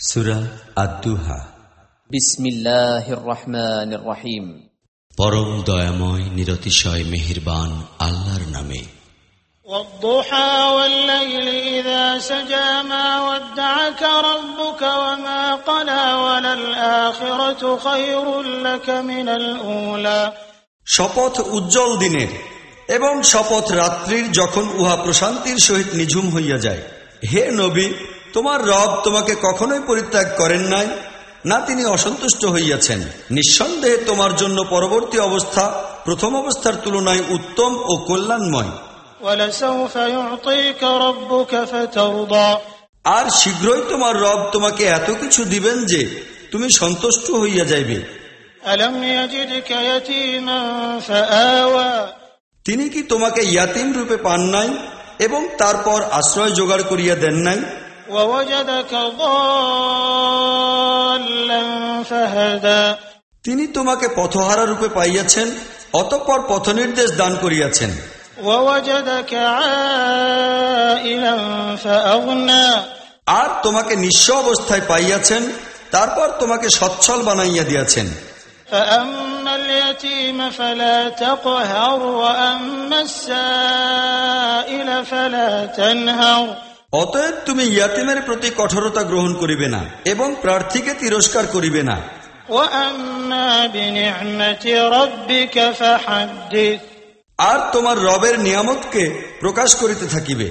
সুরা আদুহা بسم الله الرحمن الرحيم পরম দয়াময় নিরতিশয় মেহেরবান আল্লাহর নামে والضحى والليل إذا سجى ما ودعك ربك وما قلى وللآخرة خير لك من الأولى শপথ উজ্জ্বল দিনের এবং শপথ রাত্রির যখন উহা প্রশান্তির সহিত নিঝুম হইয়া যায় হে নবী তোমার রব তোমাকে কখনোই পরিত্যাগ করেন নাই না তিনি অসন্তুষ্ট হইয়াছেন। নিঃসন্দেহে তোমার জন্য পরবর্তী অবস্থা প্রথম অবস্থার তুলনায় উত্তম ও কল্যাণময়। আর শীঘ্রই তোমার রব তোমাকে এত কিছু দিবেন যে তুমি সন্তুষ্ট হইয়া যাইবে। তিনি কি তোমাকে ইয়াতিম রূপে পান নাই এবং তারপর আশ্রয় জোগাড় করিয়া দেন নাই? তিনি তোমাকে পথহারা রূপে পাইয়াছেন অতঃপর পথ নির্দেশ দান করিয়াছেন। আর তোমাকে নিঃস্ব অবস্থায় পাইয়াছেন তারপর তোমাকে সচ্ছল বানাইয়া দিয়াছেন। ফলা অতএব তুমি ইয়াতিমের প্রতি কঠোরতা গ্রহণ করিবে না এবং প্রার্থীকে তিরস্কার করিবে না। আর তোমার রবের নিয়ামতকে প্রকাশ করিতে থাকিবে।